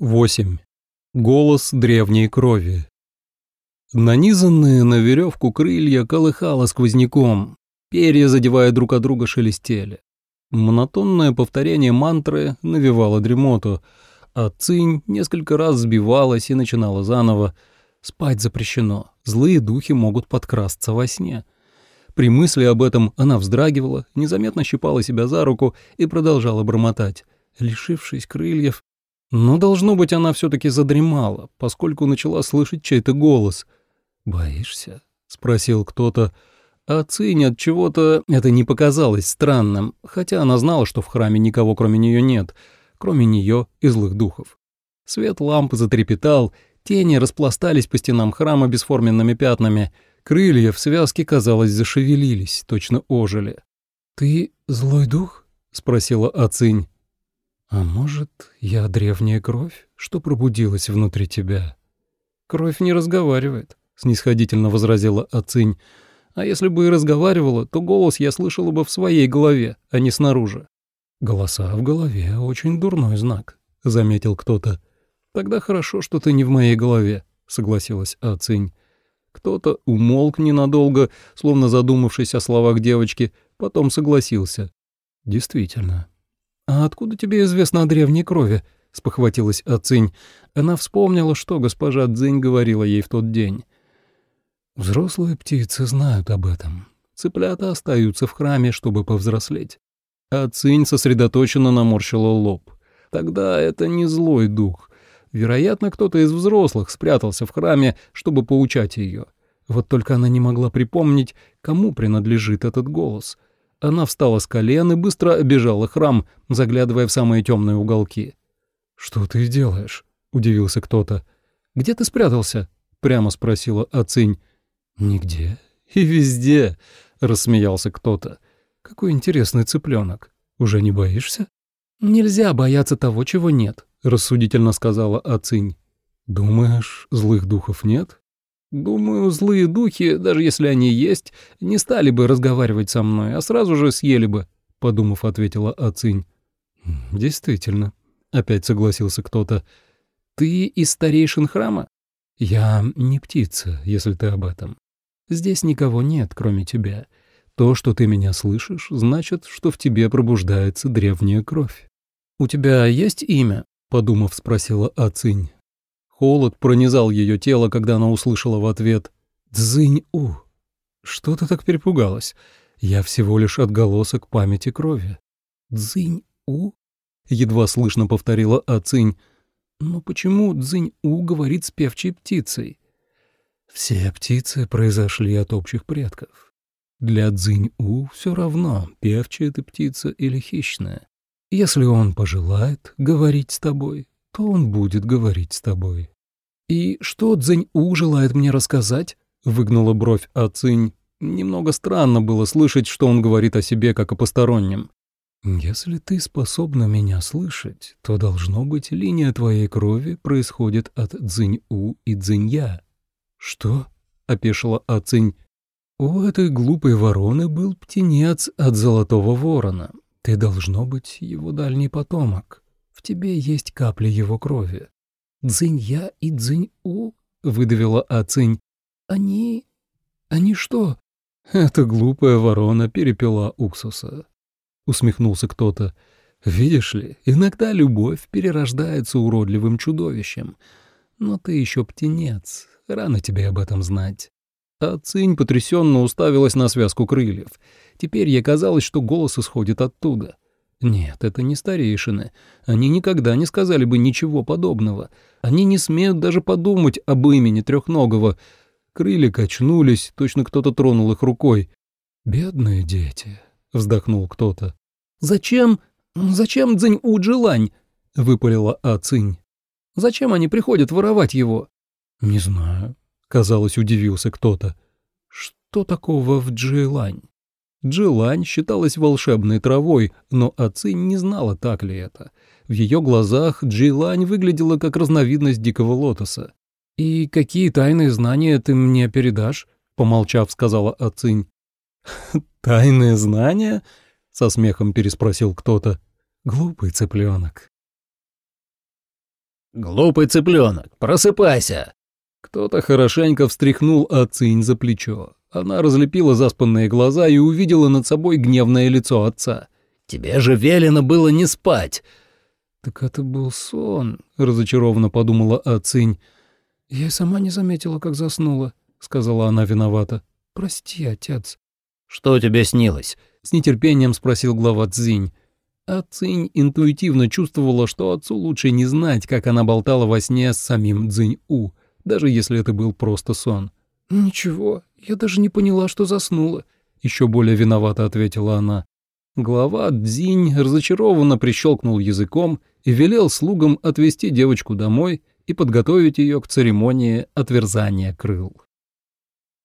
8. Голос древней крови. Нанизанные на веревку крылья колыхало сквозняком, перья, задевая друг от друга, шелестели. Монотонное повторение мантры навевало дремоту, а цинь несколько раз сбивалась и начинала заново. Спать запрещено, злые духи могут подкрасться во сне. При мысли об этом она вздрагивала, незаметно щипала себя за руку и продолжала бормотать. Лишившись крыльев, но, должно быть, она все-таки задремала, поскольку начала слышать чей-то голос. «Боишься?» — спросил кто-то. А Цинь от чего-то это не показалось странным, хотя она знала, что в храме никого кроме нее нет, кроме нее и злых духов. Свет лампы затрепетал, тени распластались по стенам храма бесформенными пятнами, крылья в связке, казалось, зашевелились, точно ожили. «Ты злой дух?» — спросила Ацинь. «А может, я древняя кровь, что пробудилась внутри тебя?» «Кровь не разговаривает», — снисходительно возразила Ацинь. «А если бы и разговаривала, то голос я слышала бы в своей голове, а не снаружи». «Голоса в голове — очень дурной знак», — заметил кто-то. «Тогда хорошо, что ты не в моей голове», — согласилась Ацинь. Кто-то умолк ненадолго, словно задумавшись о словах девочки, потом согласился. «Действительно, «А откуда тебе известно о древней крови?» — спохватилась Ацинь. Она вспомнила, что госпожа Цзинь говорила ей в тот день. «Взрослые птицы знают об этом. Цыплята остаются в храме, чтобы повзрослеть». Ацинь сосредоточенно наморщила лоб. «Тогда это не злой дух. Вероятно, кто-то из взрослых спрятался в храме, чтобы поучать ее. Вот только она не могла припомнить, кому принадлежит этот голос». Она встала с колен и быстро обежала храм, заглядывая в самые темные уголки. «Что ты делаешь?» — удивился кто-то. «Где ты спрятался?» — прямо спросила Ацинь. «Нигде и везде», — рассмеялся кто-то. «Какой интересный цыпленок. Уже не боишься?» «Нельзя бояться того, чего нет», — рассудительно сказала Ацинь. «Думаешь, злых духов нет?» Думаю, злые духи, даже если они есть, не стали бы разговаривать со мной, а сразу же съели бы, — подумав, ответила Ацинь. «Действительно», — опять согласился кто-то. «Ты из старейшин храма?» «Я не птица, если ты об этом. Здесь никого нет, кроме тебя. То, что ты меня слышишь, значит, что в тебе пробуждается древняя кровь». «У тебя есть имя?» — подумав, спросила Ацинь. Холод пронизал ее тело, когда она услышала в ответ «Дзынь-у». Что ты так перепугалась? Я всего лишь отголосок памяти крови. «Дзынь-у?» — едва слышно повторила Ацинь. «Но почему Дзынь-у говорит с певчей птицей?» «Все птицы произошли от общих предков. Для Дзынь-у все равно, певчая ты птица или хищная. Если он пожелает говорить с тобой, то он будет говорить с тобой. «И что Цзэнь-У желает мне рассказать?» — выгнула бровь Ацинь. Немного странно было слышать, что он говорит о себе как о постороннем. «Если ты способна меня слышать, то, должно быть, линия твоей крови происходит от Цзинь-У и Цзинь-Я». «Что?» — опешила Ацинь. «У этой глупой вороны был птенец от золотого ворона. Ты, должно быть, его дальний потомок. В тебе есть капли его крови. Цзинь-Я и Цзинь-У?» — выдавила Ацинь. «Они... они что?» «Эта глупая ворона перепила уксуса», — усмехнулся кто-то. «Видишь ли, иногда любовь перерождается уродливым чудовищем. Но ты еще птенец, рано тебе об этом знать». А Цинь потрясенно уставилась на связку крыльев. Теперь ей казалось, что голос исходит оттуда. Нет, это не старейшины. Они никогда не сказали бы ничего подобного. Они не смеют даже подумать об имени трехногого. Крылья качнулись, точно кто-то тронул их рукой. «Бедные дети», — вздохнул кто-то. «Зачем? Зачем Цзинь-У Джилань?» — выпалила А-Цинь. «Зачем они приходят воровать его?» «Не знаю», — казалось, удивился кто-то. «Что такого в Джилань?» Джилань считалась волшебной травой, но Ацинь не знала, так ли это. В ее глазах Джилань выглядела как разновидность дикого лотоса. «И какие тайные знания ты мне передашь?» — помолчав, сказала Ацинь. «Тайные знания?» — со смехом переспросил кто-то. «Глупый цыпленок». «Глупый цыпленок, просыпайся!» Кто-то хорошенько встряхнул Ацинь за плечо. Она разлепила заспанные глаза и увидела над собой гневное лицо отца. «Тебе же велено было не спать!» «Так это был сон», — разочарованно подумала Ацинь. «Я сама не заметила, как заснула», — сказала она виновата. «Прости, отец». «Что тебе снилось?» — с нетерпением спросил глава Цзинь. А Цинь интуитивно чувствовала, что отцу лучше не знать, как она болтала во сне с самим Цзинь-У, даже если это был просто сон. «Ничего, я даже не поняла, что заснула», — еще более виновато ответила она. Глава Дзинь разочарованно прищелкнул языком и велел слугам отвезти девочку домой и подготовить ее к церемонии отверзания крыл.